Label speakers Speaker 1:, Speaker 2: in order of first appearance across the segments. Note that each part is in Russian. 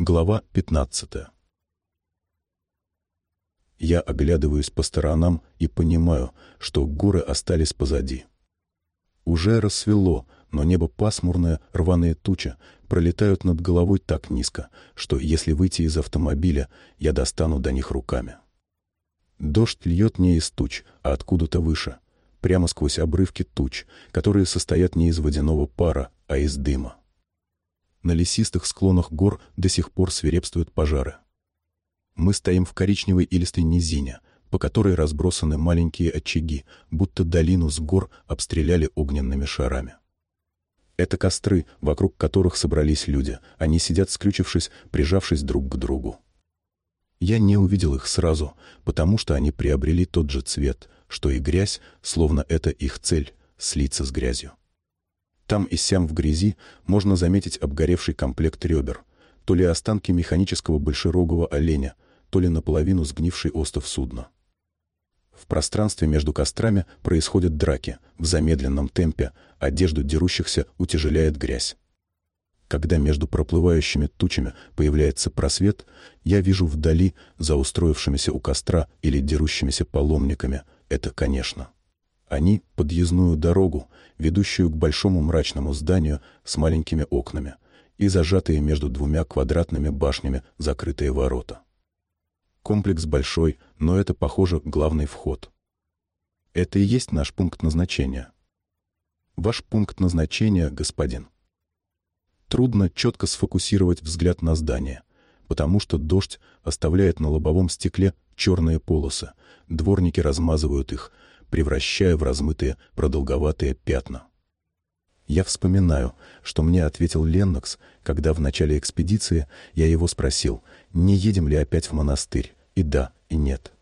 Speaker 1: Глава 15 Я оглядываюсь по сторонам и понимаю, что горы остались позади. Уже рассвело, но небо пасмурное, рваные тучи пролетают над головой так низко, что если выйти из автомобиля, я достану до них руками. Дождь льет не из туч, а откуда-то выше, прямо сквозь обрывки туч, которые состоят не из водяного пара, а из дыма. На лесистых склонах гор до сих пор свирепствуют пожары. Мы стоим в коричневой илистой низине, по которой разбросаны маленькие очаги, будто долину с гор обстреляли огненными шарами. Это костры, вокруг которых собрались люди. Они сидят, скрючившись, прижавшись друг к другу. Я не увидел их сразу, потому что они приобрели тот же цвет, что и грязь, словно это их цель — слиться с грязью. Там и сям в грязи можно заметить обгоревший комплект ребер, то ли останки механического большерогого оленя, то ли наполовину сгнивший остов судна. В пространстве между кострами происходят драки в замедленном темпе, одежду дерущихся утяжеляет грязь. Когда между проплывающими тучами появляется просвет, я вижу вдали, за устроившимися у костра или дерущимися паломниками, это, конечно, они — подъездную дорогу, ведущую к большому мрачному зданию с маленькими окнами и зажатые между двумя квадратными башнями закрытые ворота. Комплекс большой, но это, похоже, главный вход. Это и есть наш пункт назначения. Ваш пункт назначения, господин. Трудно четко сфокусировать взгляд на здание, потому что дождь оставляет на лобовом стекле черные полосы, дворники размазывают их — превращая в размытые продолговатые пятна. Я вспоминаю, что мне ответил Леннокс, когда в начале экспедиции я его спросил, не едем ли опять в монастырь, и да, и нет.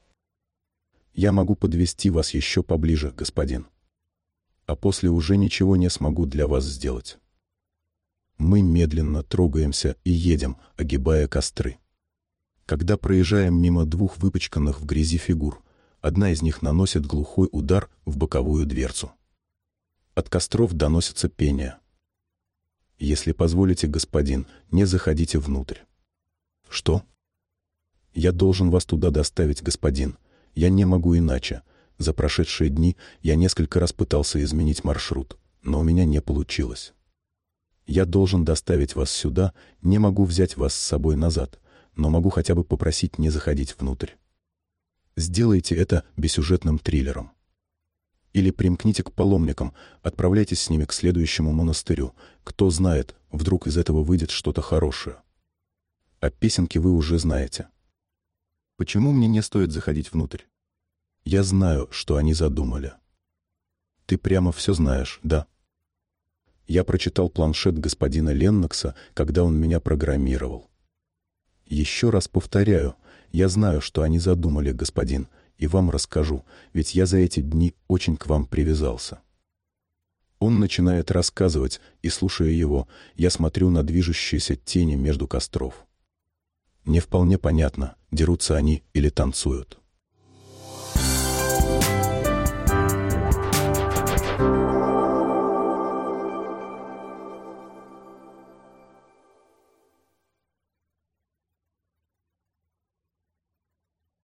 Speaker 1: Я могу подвести вас еще поближе, господин. А после уже ничего не смогу для вас сделать. Мы медленно трогаемся и едем, огибая костры. Когда проезжаем мимо двух выпачканных в грязи фигур, Одна из них наносит глухой удар в боковую дверцу. От костров доносится пение. «Если позволите, господин, не заходите внутрь». «Что?» «Я должен вас туда доставить, господин. Я не могу иначе. За прошедшие дни я несколько раз пытался изменить маршрут, но у меня не получилось. Я должен доставить вас сюда, не могу взять вас с собой назад, но могу хотя бы попросить не заходить внутрь. Сделайте это бессюжетным триллером. Или примкните к паломникам, отправляйтесь с ними к следующему монастырю. Кто знает, вдруг из этого выйдет что-то хорошее. А песенки вы уже знаете. Почему мне не стоит заходить внутрь? Я знаю, что они задумали. Ты прямо все знаешь, да? Я прочитал планшет господина Леннокса, когда он меня программировал. Еще раз повторяю, я знаю, что они задумали, господин, и вам расскажу, ведь я за эти дни очень к вам привязался. Он начинает рассказывать, и, слушая его, я смотрю на движущиеся тени между костров. Не вполне понятно, дерутся они или танцуют.